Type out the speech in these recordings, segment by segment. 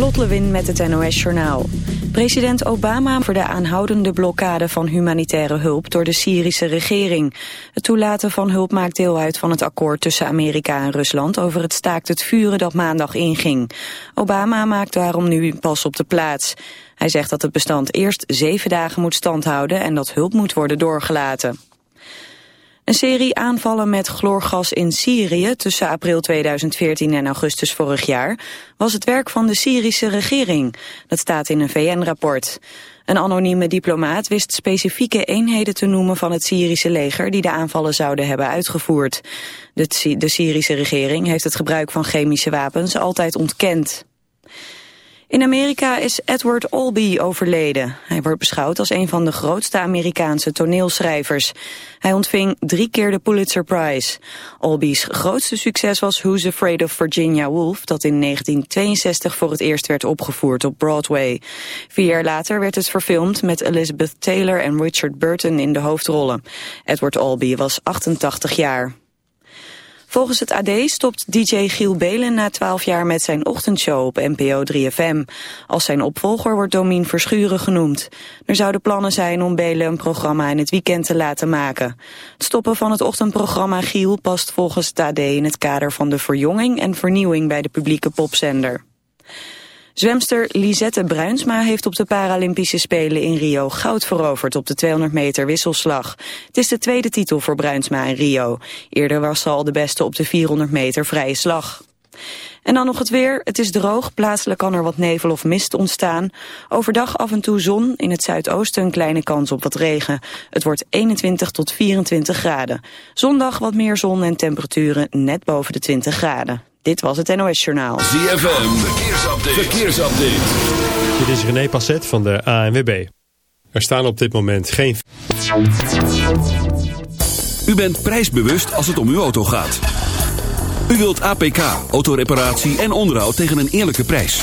Lot Lewin met het NOS Journaal. President Obama voor de aanhoudende blokkade van humanitaire hulp door de Syrische regering. Het toelaten van hulp maakt deel uit van het akkoord tussen Amerika en Rusland over het staakt het vuren dat maandag inging. Obama maakt daarom nu pas op de plaats. Hij zegt dat het bestand eerst zeven dagen moet standhouden en dat hulp moet worden doorgelaten. Een serie aanvallen met chloorgas in Syrië tussen april 2014 en augustus vorig jaar was het werk van de Syrische regering. Dat staat in een VN-rapport. Een anonieme diplomaat wist specifieke eenheden te noemen van het Syrische leger die de aanvallen zouden hebben uitgevoerd. De, de Syrische regering heeft het gebruik van chemische wapens altijd ontkend. In Amerika is Edward Albee overleden. Hij wordt beschouwd als een van de grootste Amerikaanse toneelschrijvers. Hij ontving drie keer de Pulitzer Prize. Albee's grootste succes was Who's Afraid of Virginia Woolf... dat in 1962 voor het eerst werd opgevoerd op Broadway. Vier jaar later werd het verfilmd met Elizabeth Taylor en Richard Burton in de hoofdrollen. Edward Albee was 88 jaar. Volgens het AD stopt DJ Giel Belen na 12 jaar met zijn ochtendshow op NPO 3FM. Als zijn opvolger wordt Domien Verschuren genoemd. Er zouden plannen zijn om Belen een programma in het weekend te laten maken. Het stoppen van het ochtendprogramma Giel past volgens het AD in het kader van de verjonging en vernieuwing bij de publieke popzender. Zwemster Lisette Bruinsma heeft op de Paralympische Spelen in Rio goud veroverd op de 200 meter wisselslag. Het is de tweede titel voor Bruinsma in Rio. Eerder was ze al de beste op de 400 meter vrije slag. En dan nog het weer. Het is droog. Plaatselijk kan er wat nevel of mist ontstaan. Overdag af en toe zon. In het zuidoosten een kleine kans op wat regen. Het wordt 21 tot 24 graden. Zondag wat meer zon en temperaturen net boven de 20 graden. Dit was het NOS Journaal. ZFM, verkeersupdate. verkeersupdate. Dit is René Passet van de ANWB. Er staan op dit moment geen... U bent prijsbewust als het om uw auto gaat. U wilt APK, autoreparatie en onderhoud tegen een eerlijke prijs.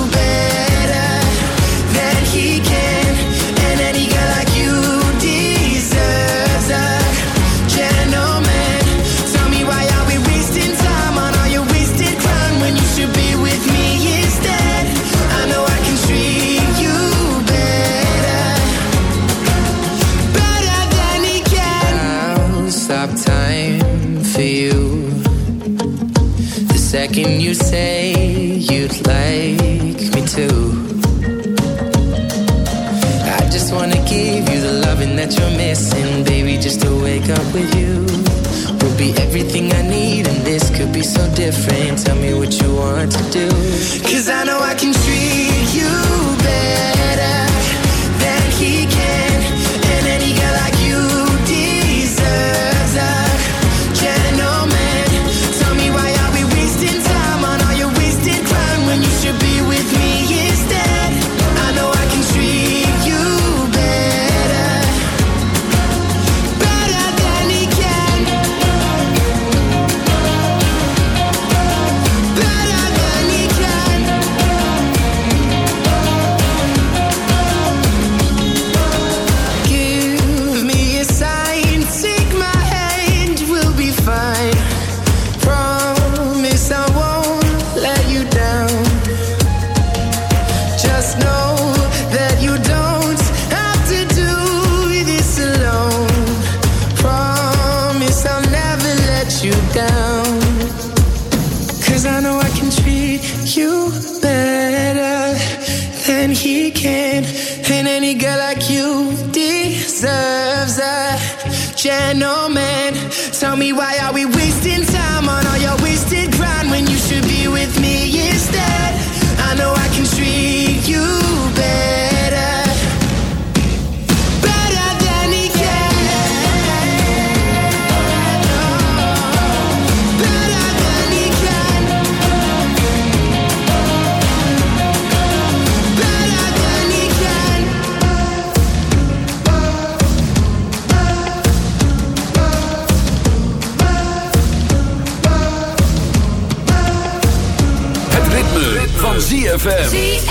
ZFM.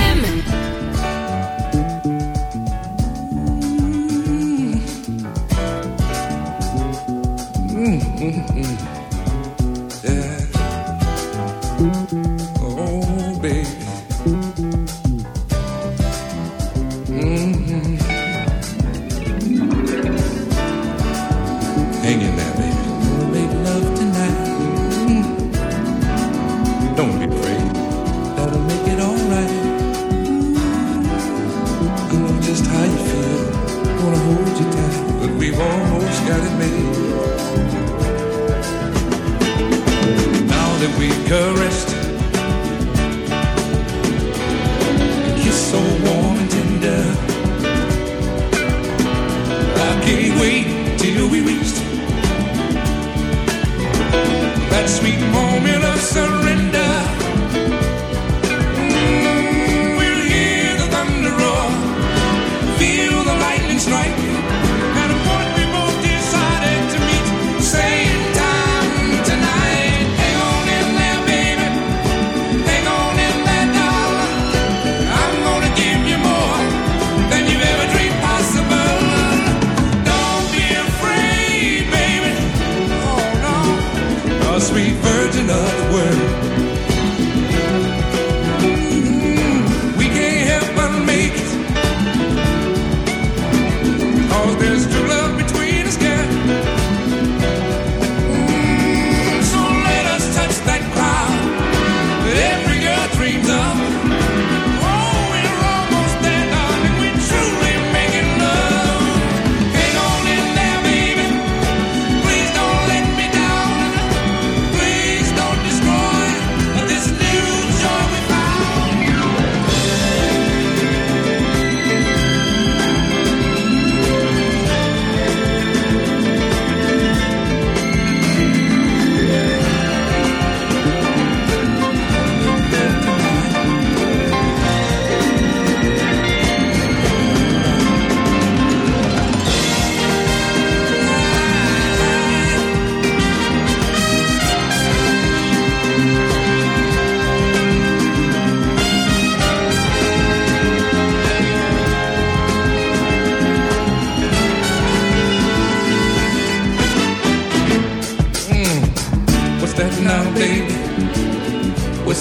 we caressed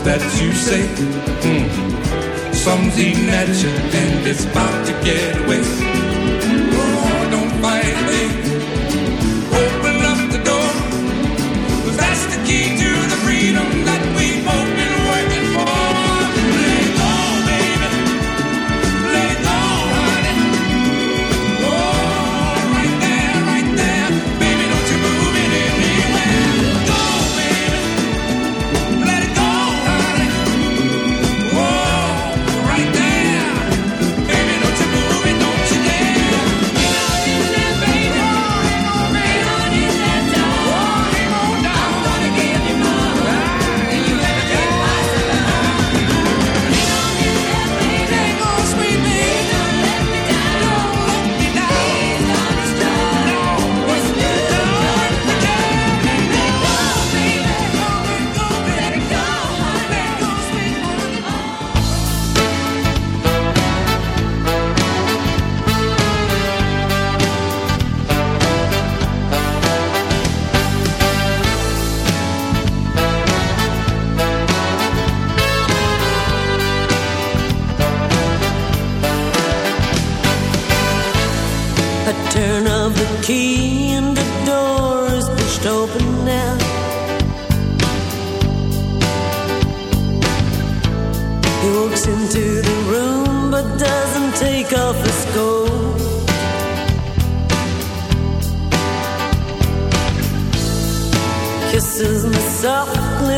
that you say. Mm. Something eating at you and it's about to get away.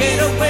Get away.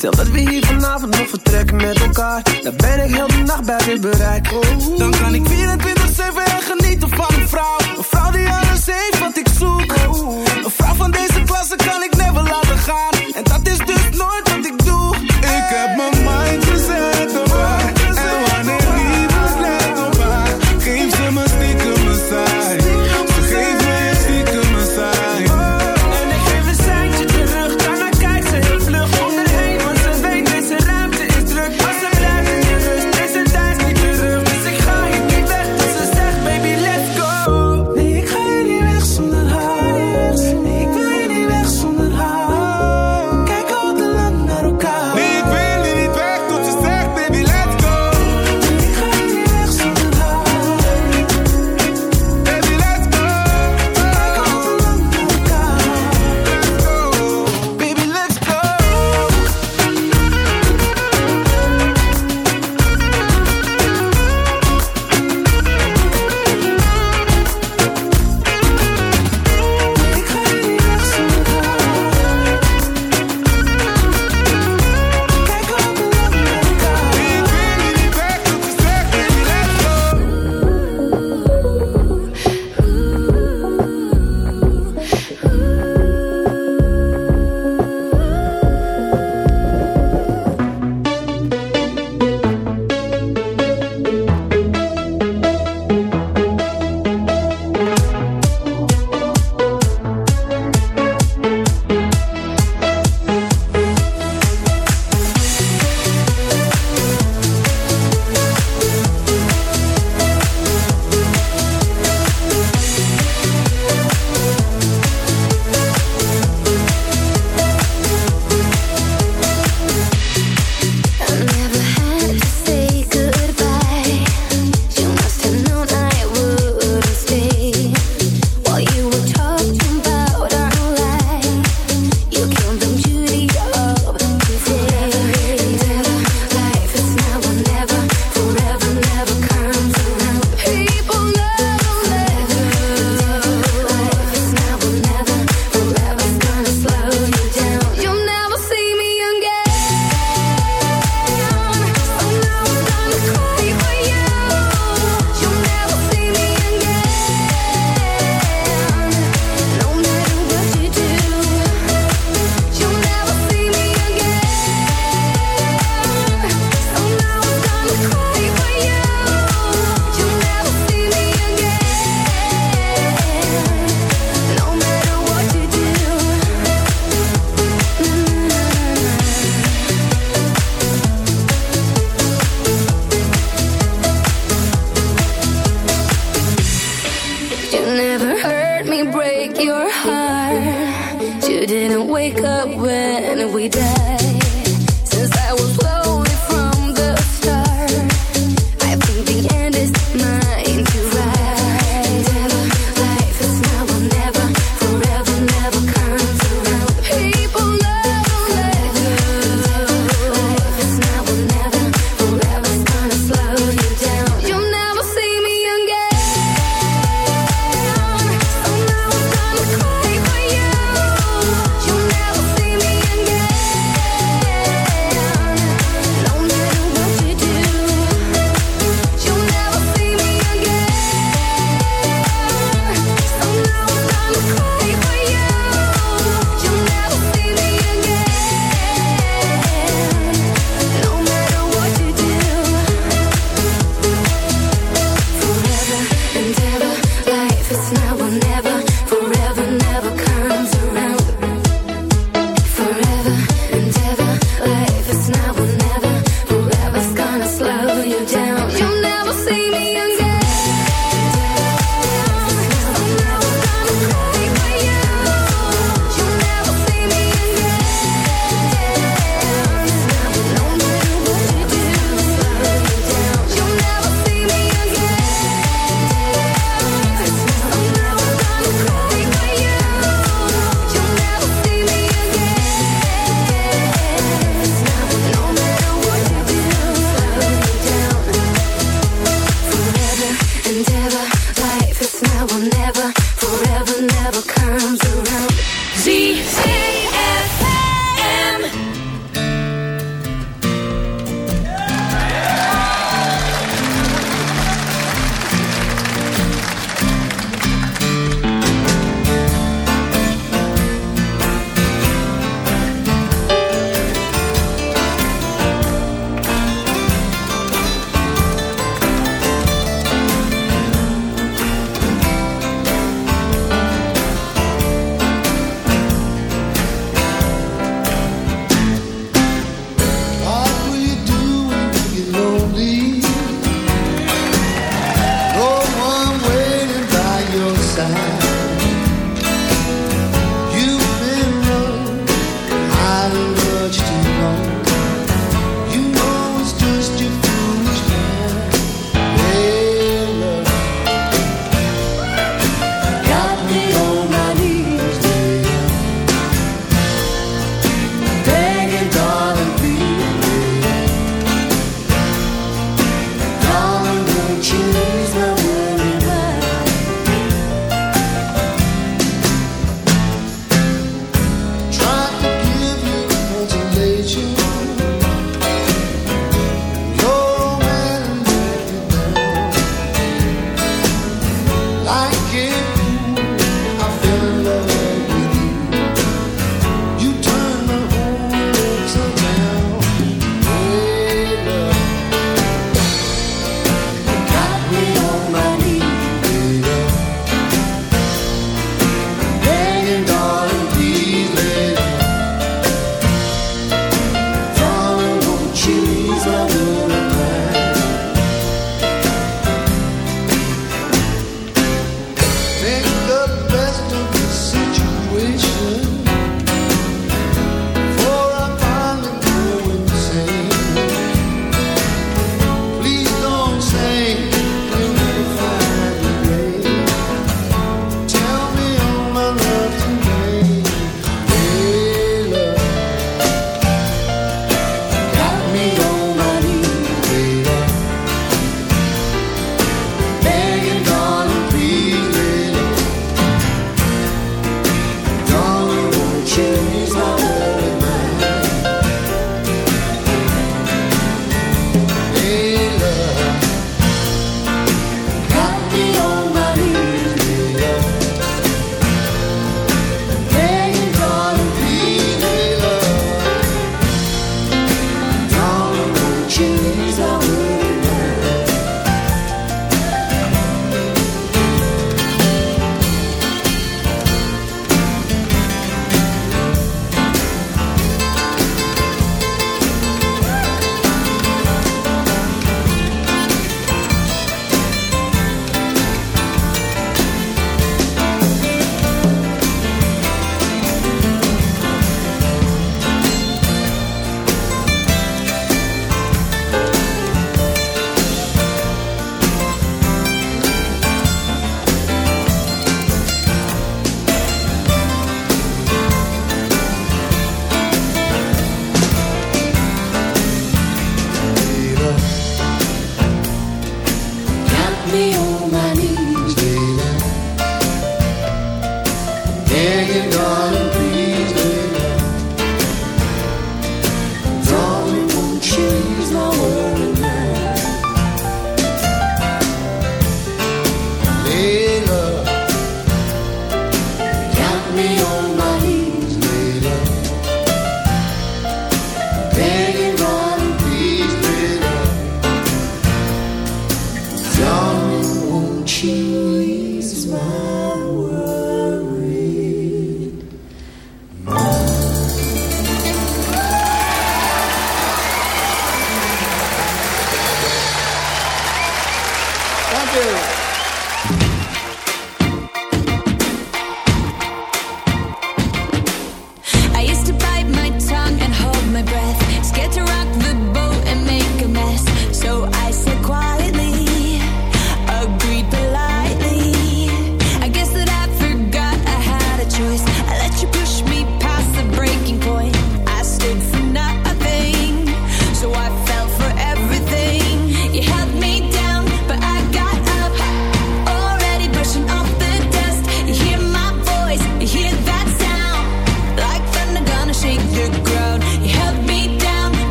Stel dat we hier vanavond nog vertrekken met elkaar. Dan ben ik heel de nacht bij weer bereik. Oh. Dan kan ik 24-7 en genieten van een vrouw. Een vrouw die alles heeft.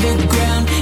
The ground.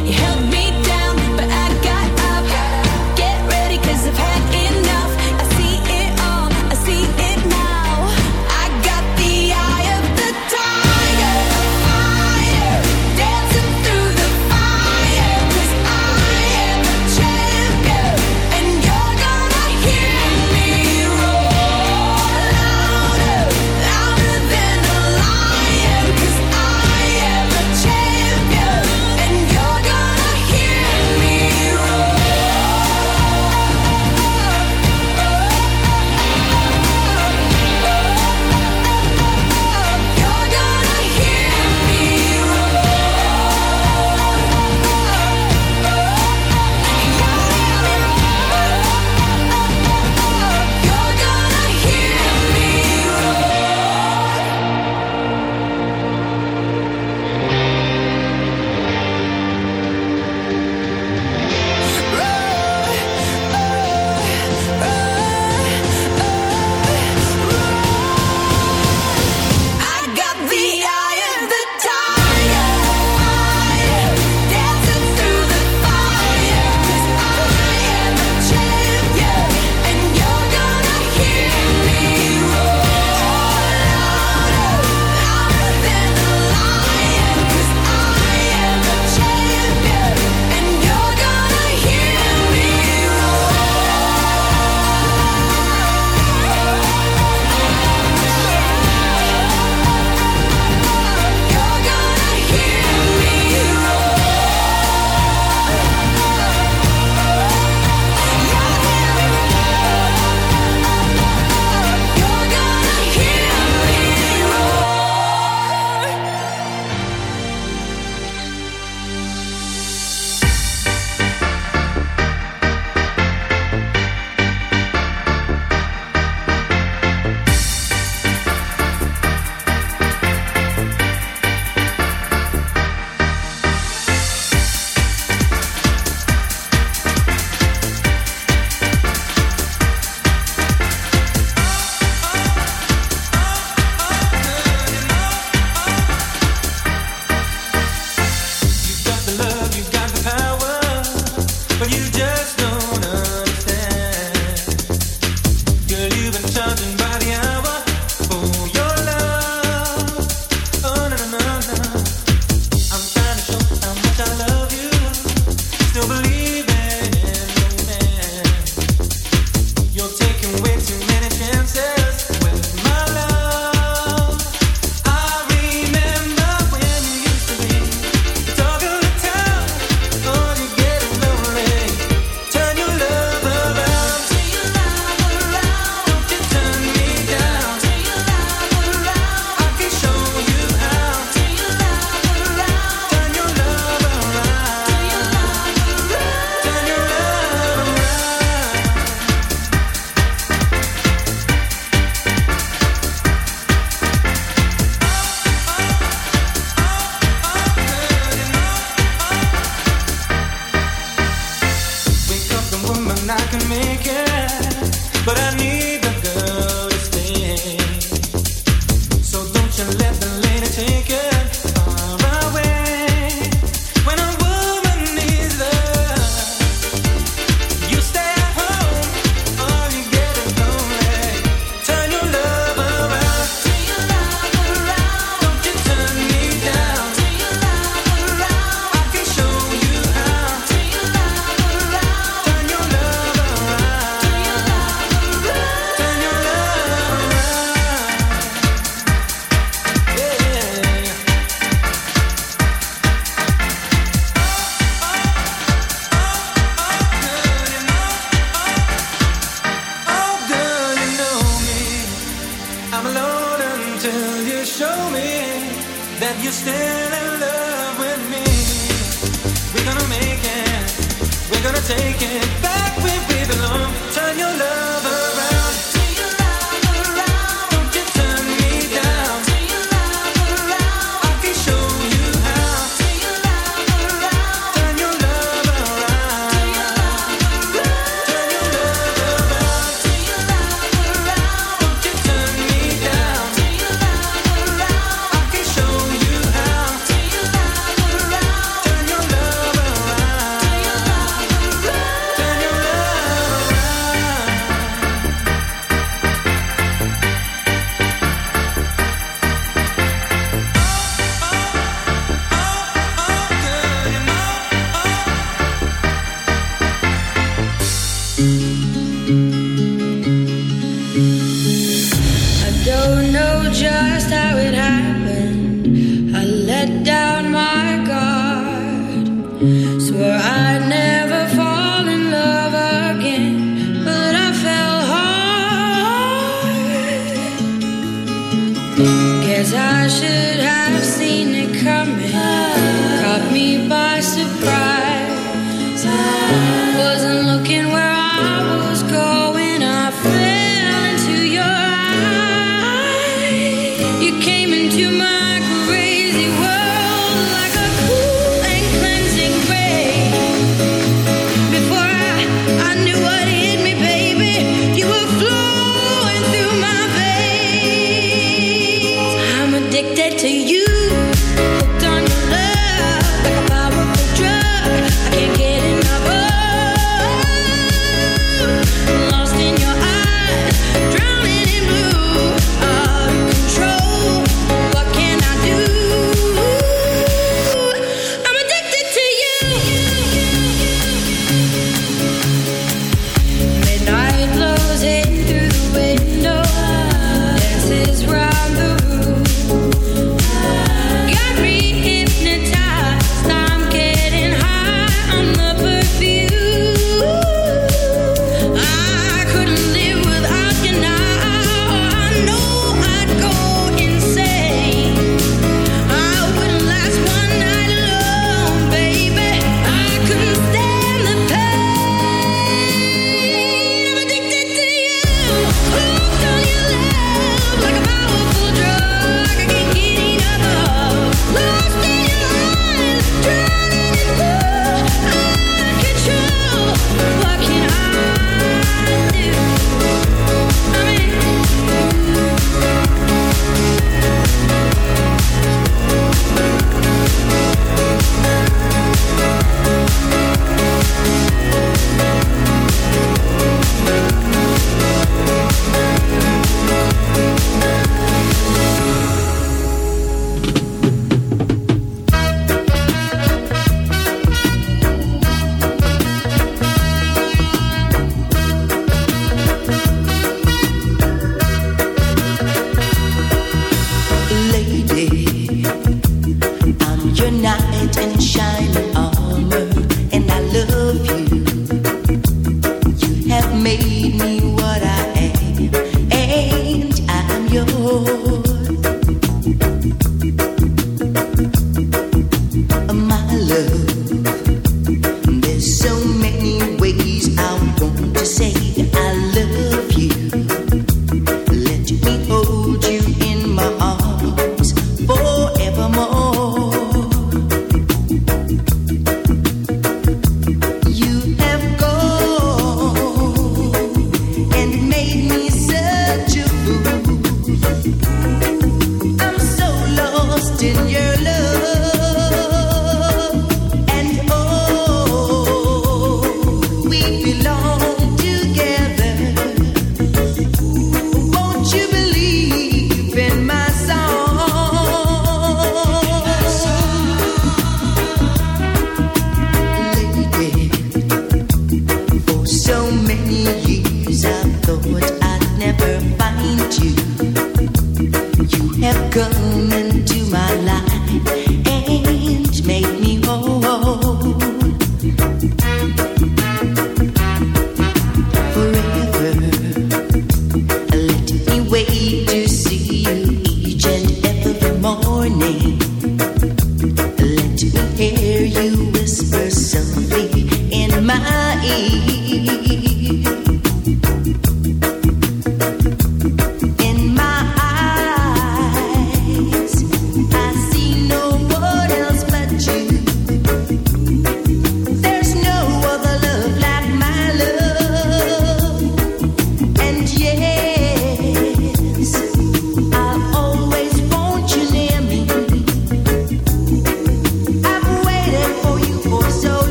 Guess I should have seen it coming. Caught me by surprise.